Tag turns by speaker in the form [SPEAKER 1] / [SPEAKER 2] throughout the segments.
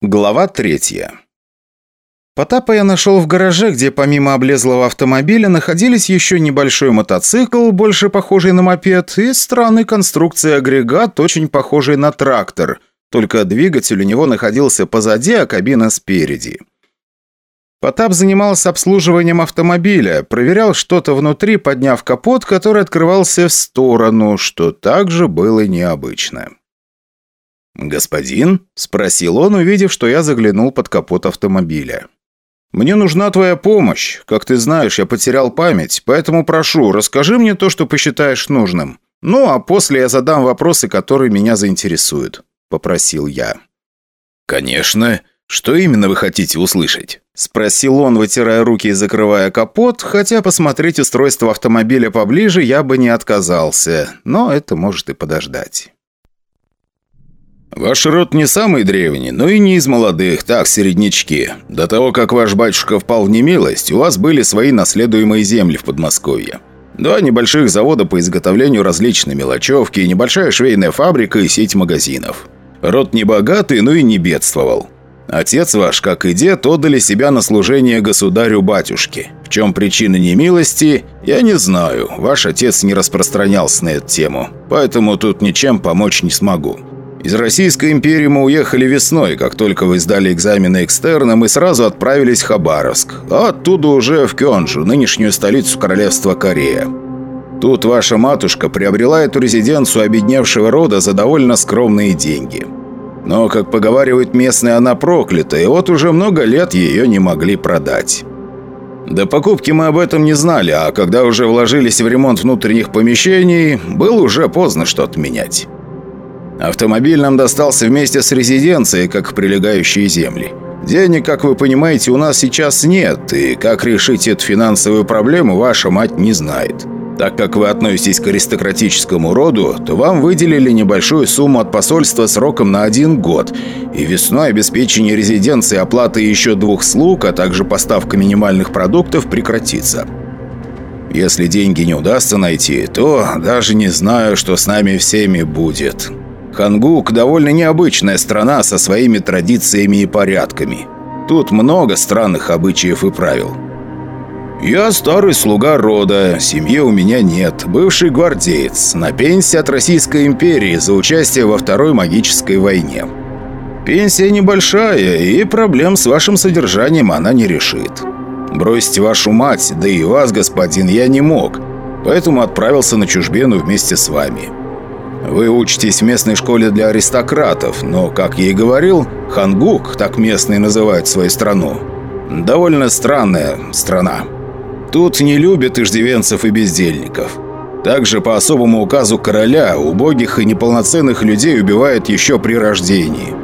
[SPEAKER 1] Глава третья. Потапа я нашел в гараже, где помимо облезлого автомобиля находились еще небольшой мотоцикл, больше похожий на мопед, и странной конструкции агрегат, очень похожий на трактор, только двигатель у него находился позади, а кабина спереди. Потап занимался обслуживанием автомобиля, проверял что-то внутри, подняв капот, который открывался в сторону, что также было необычно. «Господин?» – спросил он, увидев, что я заглянул под капот автомобиля. «Мне нужна твоя помощь. Как ты знаешь, я потерял память, поэтому прошу, расскажи мне то, что посчитаешь нужным. Ну, а после я задам вопросы, которые меня заинтересуют», – попросил я. «Конечно. Что именно вы хотите услышать?» – спросил он, вытирая руки и закрывая капот, хотя посмотреть устройство автомобиля поближе я бы не отказался, но это может и подождать. «Ваш род не самый древний, но и не из молодых, так, середнячки. До того, как ваш батюшка впал в немилость, у вас были свои наследуемые земли в Подмосковье. Два небольших завода по изготовлению различной мелочевки, небольшая швейная фабрика и сеть магазинов. Род не богатый, но и не бедствовал. Отец ваш, как и дед, отдали себя на служение государю-батюшке. В чем причина немилости, я не знаю. Ваш отец не распространялся на эту тему, поэтому тут ничем помочь не смогу. Из Российской империи мы уехали весной, как только вы сдали экзамены экстерна, мы сразу отправились в Хабаровск, а оттуда уже в Кёнджу, нынешнюю столицу королевства Корея. Тут ваша матушка приобрела эту резиденцию обедневшего рода за довольно скромные деньги. Но, как поговаривают местные, она проклята, и вот уже много лет ее не могли продать. До покупки мы об этом не знали, а когда уже вложились в ремонт внутренних помещений, было уже поздно что-то менять. Автомобиль нам достался вместе с резиденцией, как прилегающие земли. Денег, как вы понимаете, у нас сейчас нет, и как решить эту финансовую проблему, ваша мать не знает. Так как вы относитесь к аристократическому роду, то вам выделили небольшую сумму от посольства сроком на один год, и весной обеспечение резиденции оплаты еще двух слуг, а также поставка минимальных продуктов прекратится. Если деньги не удастся найти, то даже не знаю, что с нами всеми будет». Хангук – довольно необычная страна со своими традициями и порядками. Тут много странных обычаев и правил. «Я старый слуга рода, семьи у меня нет, бывший гвардеец, на пенсии от Российской империи за участие во Второй магической войне. Пенсия небольшая, и проблем с вашим содержанием она не решит. Бросить вашу мать, да и вас, господин, я не мог, поэтому отправился на чужбину вместе с вами». Вы учитесь в местной школе для аристократов, но, как я и говорил, Хангук, так местные называют свою страну, довольно странная страна. Тут не любят иждивенцев и бездельников. Также по особому указу короля убогих и неполноценных людей убивают еще при рождении.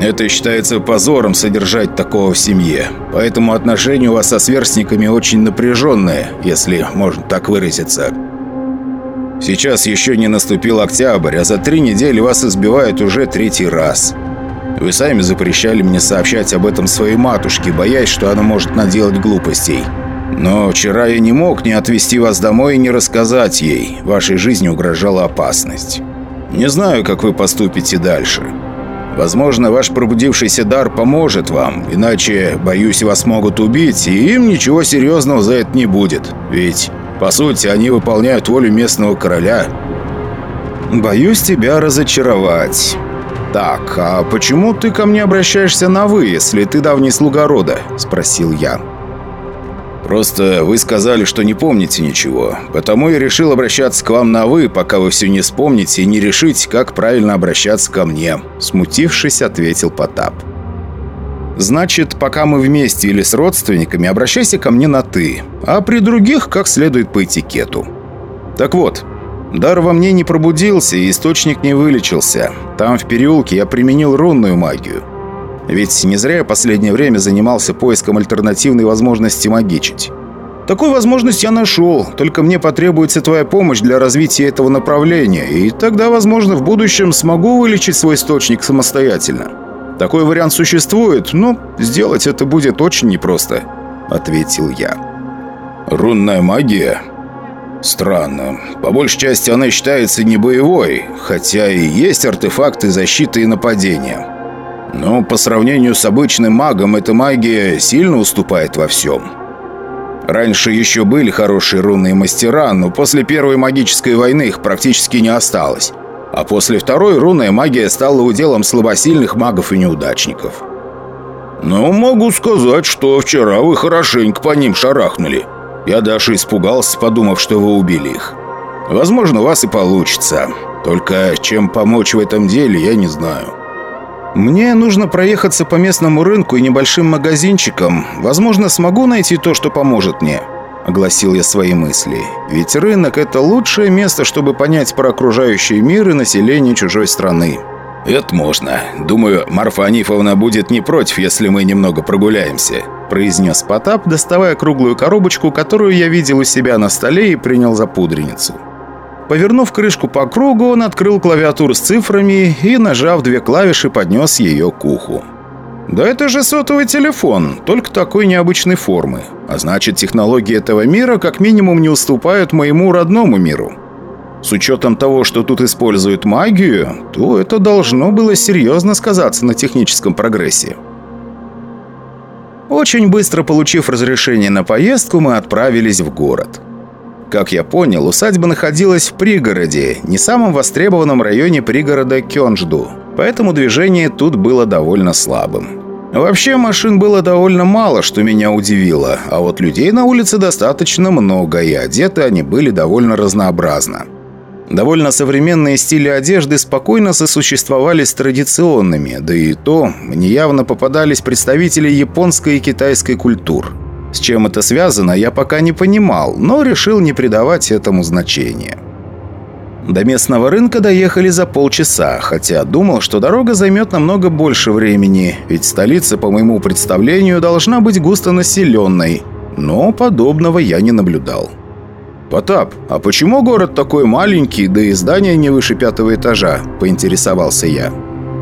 [SPEAKER 1] Это считается позором содержать такого в семье, поэтому отношения у вас со сверстниками очень напряженные, если можно так выразиться. Сейчас еще не наступил октябрь, а за три недели вас избивают уже третий раз. Вы сами запрещали мне сообщать об этом своей матушке, боясь, что она может наделать глупостей. Но вчера я не мог не отвезти вас домой и не рассказать ей. Вашей жизни угрожала опасность. Не знаю, как вы поступите дальше. Возможно, ваш пробудившийся дар поможет вам, иначе, боюсь, вас могут убить, и им ничего серьезного за это не будет. Ведь по сути, они выполняют волю местного короля. Боюсь тебя разочаровать. Так, а почему ты ко мне обращаешься на «вы», если ты давний слуга рода?» – спросил я. «Просто вы сказали, что не помните ничего, потому я решил обращаться к вам на «вы», пока вы все не вспомните и не решите, как правильно обращаться ко мне», – смутившись, ответил Потап. Значит, пока мы вместе или с родственниками, обращайся ко мне на «ты», а при других как следует по этикету. Так вот, дар во мне не пробудился и источник не вылечился. Там, в переулке, я применил рунную магию. Ведь не зря я последнее время занимался поиском альтернативной возможности магичить. Такую возможность я нашел, только мне потребуется твоя помощь для развития этого направления, и тогда, возможно, в будущем смогу вылечить свой источник самостоятельно. Такой вариант существует, но сделать это будет очень непросто», — ответил я. «Рунная магия?» «Странно. По большей части она считается не боевой, хотя и есть артефакты защиты и нападения. Но по сравнению с обычным магом эта магия сильно уступает во всем. Раньше еще были хорошие рунные мастера, но после Первой магической войны их практически не осталось. А после Второй рунная магия стала уделом слабосильных магов и неудачников. Но могу сказать, что вчера вы хорошенько по ним шарахнули. Я даже испугался, подумав, что вы убили их. Возможно, у вас и получится. Только чем помочь в этом деле, я не знаю. Мне нужно проехаться по местному рынку и небольшим магазинчикам. Возможно, смогу найти то, что поможет мне. Огласил я свои мысли. Ведь рынок – это лучшее место, чтобы понять про окружающий мир и население чужой страны. «Это можно. Думаю, Марфа Анифовна будет не против, если мы немного прогуляемся», произнес Потап, доставая круглую коробочку, которую я видел у себя на столе и принял за пудреницу. Повернув крышку по кругу, он открыл клавиатуру с цифрами и, нажав две клавиши, поднес ее к уху. «Да это же сотовый телефон, только такой необычной формы. А значит, технологии этого мира как минимум не уступают моему родному миру. С учетом того, что тут используют магию, то это должно было серьезно сказаться на техническом прогрессе». Очень быстро получив разрешение на поездку, мы отправились в город. Как я понял, усадьба находилась в пригороде, не самом востребованном районе пригорода Кёнжду, поэтому движение тут было довольно слабым. Вообще машин было довольно мало, что меня удивило, а вот людей на улице достаточно много, и одеты они были довольно разнообразно. Довольно современные стили одежды спокойно сосуществовали с традиционными, да и то мне явно попадались представители японской и китайской культур – с чем это связано, я пока не понимал, но решил не придавать этому значения. До местного рынка доехали за полчаса, хотя думал, что дорога займет намного больше времени, ведь столица, по моему представлению, должна быть густонаселенной, но подобного я не наблюдал. «Потап, а почему город такой маленький, да и здание не выше пятого этажа?» – поинтересовался я.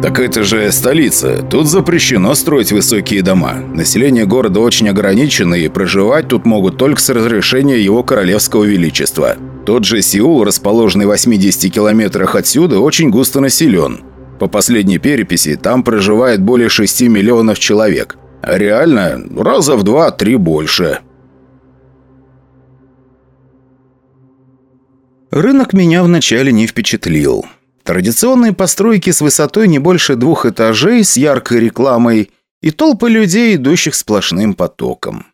[SPEAKER 1] «Так это же столица. Тут запрещено строить высокие дома. Население города очень ограничено, и проживать тут могут только с разрешения его королевского величества. Тот же Сеул, расположенный в 80 километрах отсюда, очень густо населен. По последней переписи, там проживает более 6 миллионов человек. А реально, раза в два-три больше». Рынок меня вначале не впечатлил. Традиционные постройки с высотой не больше двух этажей с яркой рекламой и толпы людей, идущих сплошным потоком.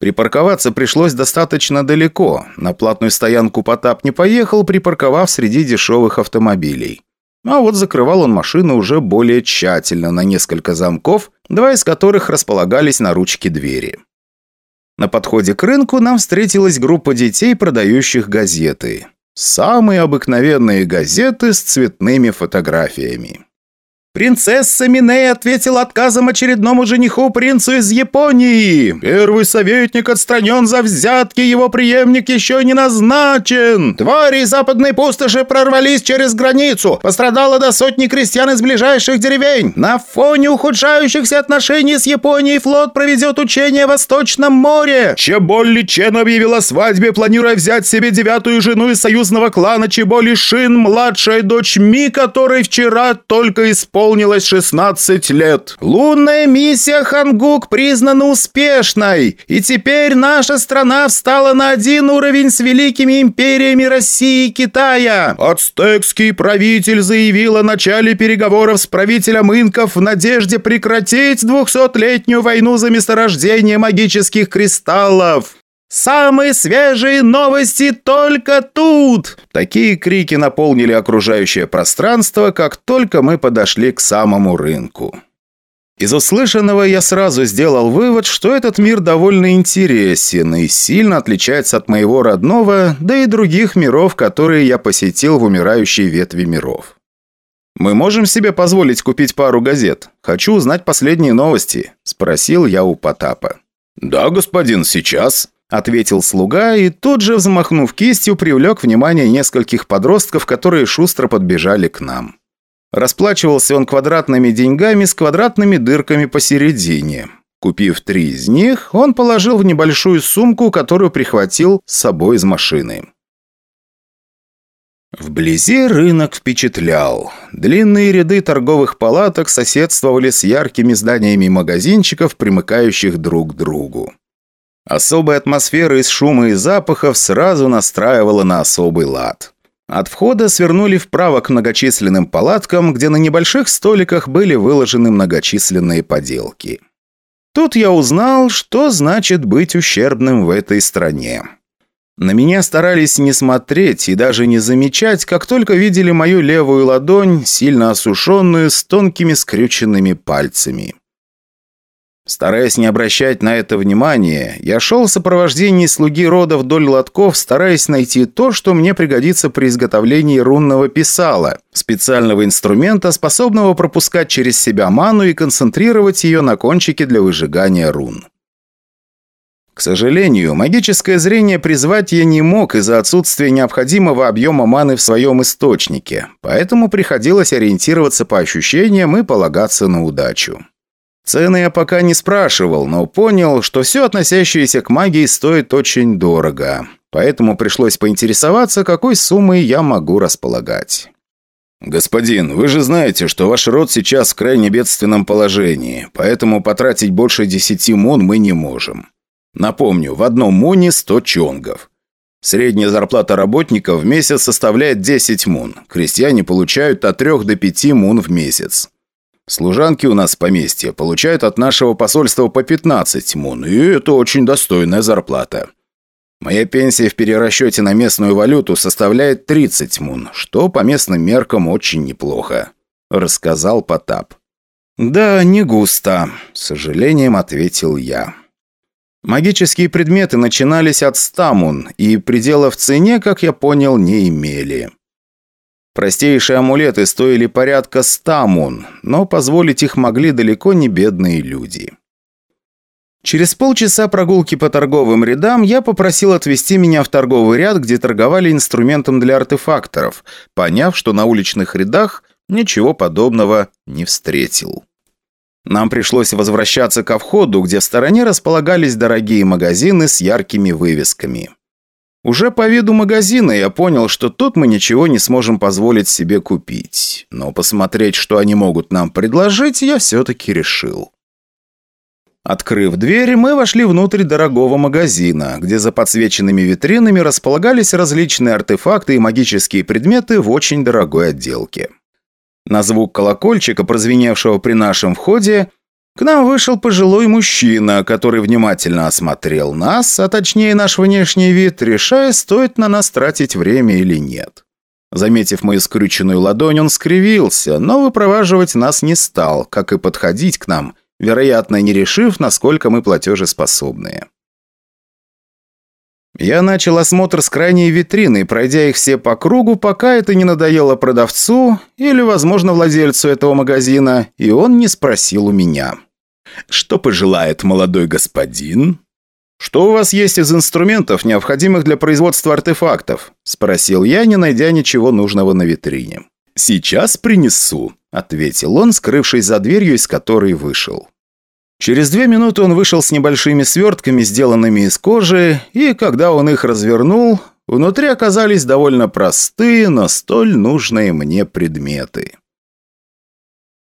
[SPEAKER 1] Припарковаться пришлось достаточно далеко. На платную стоянку Потап не поехал, припарковав среди дешевых автомобилей. А вот закрывал он машину уже более тщательно на несколько замков, два из которых располагались на ручке двери. На подходе к рынку нам встретилась группа детей, продающих газеты. Самые обыкновенные газеты с цветными фотографиями. Принцесса Миней ответила отказом очередному жениху принцу из Японии. Первый советник отстранен за взятки, его преемник еще не назначен. Твари западной пустоши прорвались через границу. Пострадало до сотни крестьян из ближайших деревень. На фоне ухудшающихся отношений с Японией флот проведет учение в Восточном море. Чеболли Чен объявила свадьбе, планируя взять себе девятую жену из союзного клана Чеболи Шин, младшая дочь Ми, которой вчера только исполнилось исполнилось 16 лет. Лунная миссия Хангук признана успешной, и теперь наша страна встала на один уровень с великими империями России и Китая. Ацтекский правитель заявил о начале переговоров с правителем инков в надежде прекратить двухсотлетнюю войну за месторождение магических кристаллов. «Самые свежие новости только тут!» Такие крики наполнили окружающее пространство, как только мы подошли к самому рынку. Из услышанного я сразу сделал вывод, что этот мир довольно интересен и сильно отличается от моего родного, да и других миров, которые я посетил в умирающей ветви миров. «Мы можем себе позволить купить пару газет? Хочу узнать последние новости», – спросил я у Потапа. «Да, господин, сейчас», Ответил слуга и тут же, взмахнув кистью, привлек внимание нескольких подростков, которые шустро подбежали к нам. Расплачивался он квадратными деньгами с квадратными дырками посередине. Купив три из них, он положил в небольшую сумку, которую прихватил с собой из машины. Вблизи рынок впечатлял. Длинные ряды торговых палаток соседствовали с яркими зданиями магазинчиков, примыкающих друг к другу. Особая атмосфера из шума и запахов сразу настраивала на особый лад. От входа свернули вправо к многочисленным палаткам, где на небольших столиках были выложены многочисленные поделки. Тут я узнал, что значит быть ущербным в этой стране. На меня старались не смотреть и даже не замечать, как только видели мою левую ладонь, сильно осушенную, с тонкими скрюченными пальцами. Стараясь не обращать на это внимания, я шел в сопровождении слуги рода вдоль лотков, стараясь найти то, что мне пригодится при изготовлении рунного писала, специального инструмента, способного пропускать через себя ману и концентрировать ее на кончике для выжигания рун. К сожалению, магическое зрение призвать я не мог из-за отсутствия необходимого объема маны в своем источнике, поэтому приходилось ориентироваться по ощущениям и полагаться на удачу. Цены я пока не спрашивал, но понял, что все относящееся к магии стоит очень дорого. Поэтому пришлось поинтересоваться, какой суммой я могу располагать. «Господин, вы же знаете, что ваш род сейчас в крайне бедственном положении, поэтому потратить больше десяти мун мы не можем. Напомню, в одном муне 100 чонгов. Средняя зарплата работников в месяц составляет 10 мун. Крестьяне получают от 3 до 5 мун в месяц. Служанки у нас в поместье получают от нашего посольства по 15 мун, и это очень достойная зарплата. Моя пенсия в перерасчете на местную валюту составляет 30 мун, что по местным меркам очень неплохо», – рассказал Потап. «Да, не густо», – с сожалением ответил я. Магические предметы начинались от 100 мун, и предела в цене, как я понял, не имели. Простейшие амулеты стоили порядка ста мун, но позволить их могли далеко не бедные люди. Через полчаса прогулки по торговым рядам я попросил отвезти меня в торговый ряд, где торговали инструментом для артефакторов, поняв, что на уличных рядах ничего подобного не встретил. Нам пришлось возвращаться ко входу, где в стороне располагались дорогие магазины с яркими вывесками. Уже по виду магазина я понял, что тут мы ничего не сможем позволить себе купить. Но посмотреть, что они могут нам предложить, я все-таки решил. Открыв дверь, мы вошли внутрь дорогого магазина, где за подсвеченными витринами располагались различные артефакты и магические предметы в очень дорогой отделке. На звук колокольчика, прозвеневшего при нашем входе, к нам вышел пожилой мужчина, который внимательно осмотрел нас, а точнее наш внешний вид, решая, стоит на нас тратить время или нет. Заметив мою скрюченную ладонь, он скривился, но выпроваживать нас не стал, как и подходить к нам, вероятно, не решив, насколько мы платежеспособные. Я начал осмотр с крайней витрины, пройдя их все по кругу, пока это не надоело продавцу или, возможно, владельцу этого магазина, и он не спросил у меня. Что пожелает молодой господин?» «Что у вас есть из инструментов, необходимых для производства артефактов?» – спросил я, не найдя ничего нужного на витрине. «Сейчас принесу», – ответил он, скрывшись за дверью, из которой вышел. Через две минуты он вышел с небольшими свертками, сделанными из кожи, и когда он их развернул, внутри оказались довольно простые, но столь нужные мне предметы.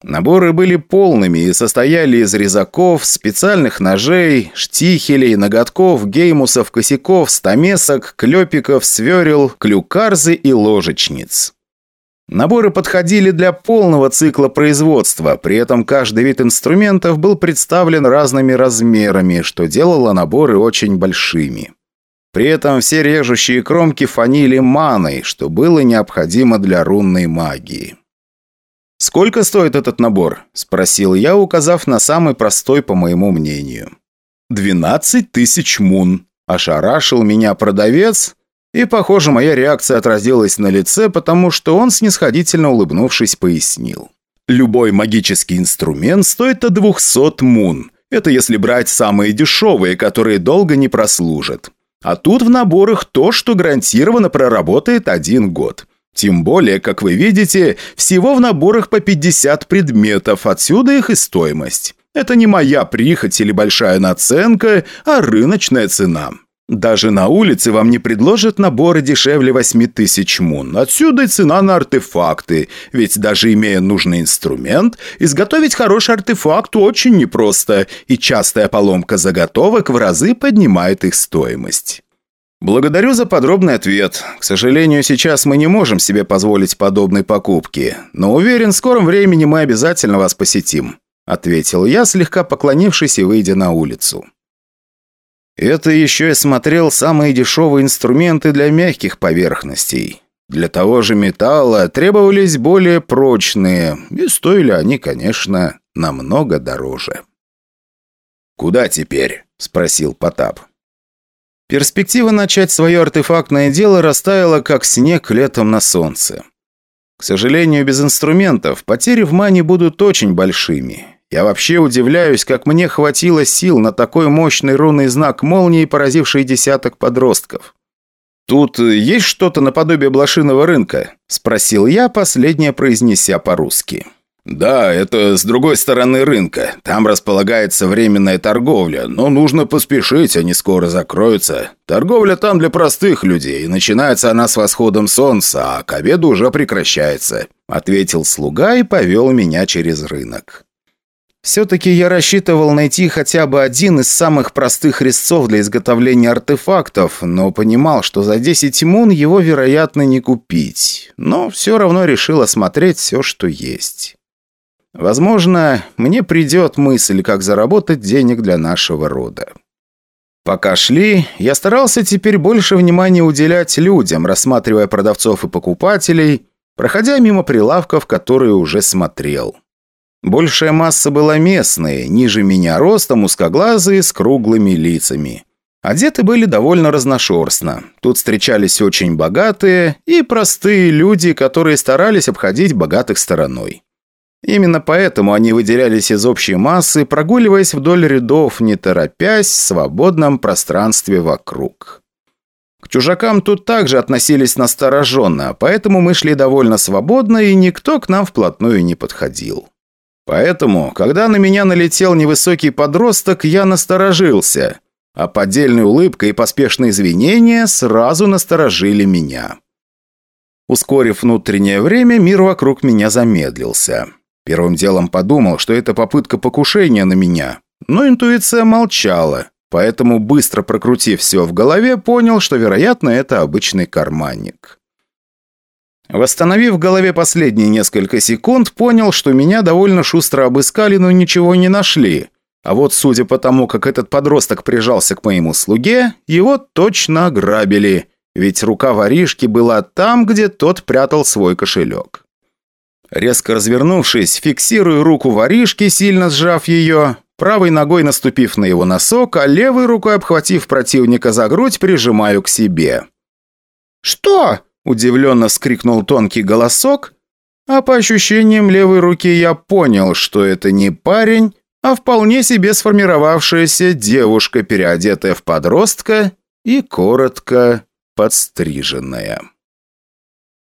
[SPEAKER 1] Наборы были полными и состояли из резаков, специальных ножей, штихелей, ноготков, геймусов, косяков, стамесок, клепиков, сверел, клюкарзы и ложечниц. Наборы подходили для полного цикла производства, при этом каждый вид инструментов был представлен разными размерами, что делало наборы очень большими. При этом все режущие кромки фанили маной, что было необходимо для рунной магии. «Сколько стоит этот набор?» – спросил я, указав на самый простой, по моему мнению. «Двенадцать тысяч мун», – ошарашил меня продавец, и, похоже, моя реакция отразилась на лице, потому что он, снисходительно улыбнувшись, пояснил. «Любой магический инструмент стоит от двухсот мун. Это если брать самые дешевые, которые долго не прослужат. А тут в наборах то, что гарантированно проработает один год. Тем более, как вы видите, всего в наборах по 50 предметов, отсюда их и стоимость. Это не моя прихоть или большая наценка, а рыночная цена. Даже на улице вам не предложат наборы дешевле 8 тысяч мун. Отсюда и цена на артефакты. Ведь даже имея нужный инструмент, изготовить хороший артефакт очень непросто, и частая поломка заготовок в разы поднимает их стоимость. Благодарю за подробный ответ. К сожалению, сейчас мы не можем себе позволить подобной покупки, но уверен, в скором времени мы обязательно вас посетим», ответил я, слегка поклонившись и выйдя на улицу. Это еще я смотрел самые дешевые инструменты для мягких поверхностей. Для того же металла требовались более прочные, и стоили они, конечно, намного дороже. «Куда теперь?» – спросил Потап. Перспектива начать свое артефактное дело растаяла, как снег летом на солнце. К сожалению, без инструментов потери в мане будут очень большими. Я вообще удивляюсь, как мне хватило сил на такой мощный рунный знак молнии, поразивший десяток подростков. «Тут есть что-то наподобие блошиного рынка?» – спросил я, последнее произнеся по-русски. «Да, это с другой стороны рынка. Там располагается временная торговля, но нужно поспешить, они скоро закроются. Торговля там для простых людей, начинается она с восходом солнца, а к обеду уже прекращается», – ответил слуга и повел меня через рынок. Все-таки я рассчитывал найти хотя бы один из самых простых резцов для изготовления артефактов, но понимал, что за 10 мун его, вероятно, не купить. Но все равно решил осмотреть все, что есть. Возможно, мне придет мысль, как заработать денег для нашего рода. Пока шли, я старался теперь больше внимания уделять людям, рассматривая продавцов и покупателей, проходя мимо прилавков, которые уже смотрел. Большая масса была местные, ниже меня ростом, узкоглазые, с круглыми лицами. Одеты были довольно разношерстно. Тут встречались очень богатые и простые люди, которые старались обходить богатых стороной. Именно поэтому они выделялись из общей массы, прогуливаясь вдоль рядов, не торопясь, в свободном пространстве вокруг. К чужакам тут также относились настороженно, поэтому мы шли довольно свободно, и никто к нам вплотную не подходил. Поэтому, когда на меня налетел невысокий подросток, я насторожился, а поддельная улыбка и поспешные извинения сразу насторожили меня. Ускорив внутреннее время, мир вокруг меня замедлился. Первым делом подумал, что это попытка покушения на меня, но интуиция молчала, поэтому, быстро прокрутив все в голове, понял, что, вероятно, это обычный карманник. Восстановив в голове последние несколько секунд, понял, что меня довольно шустро обыскали, но ничего не нашли. А вот судя по тому, как этот подросток прижался к моему слуге, его точно ограбили, ведь рука воришки была там, где тот прятал свой кошелек. Резко развернувшись, фиксирую руку воришки, сильно сжав ее, правой ногой наступив на его носок, а левой рукой обхватив противника за грудь, прижимаю к себе. «Что?» Удивленно вскрикнул тонкий голосок, а по ощущениям левой руки я понял, что это не парень, а вполне себе сформировавшаяся девушка, переодетая в подростка и коротко подстриженная.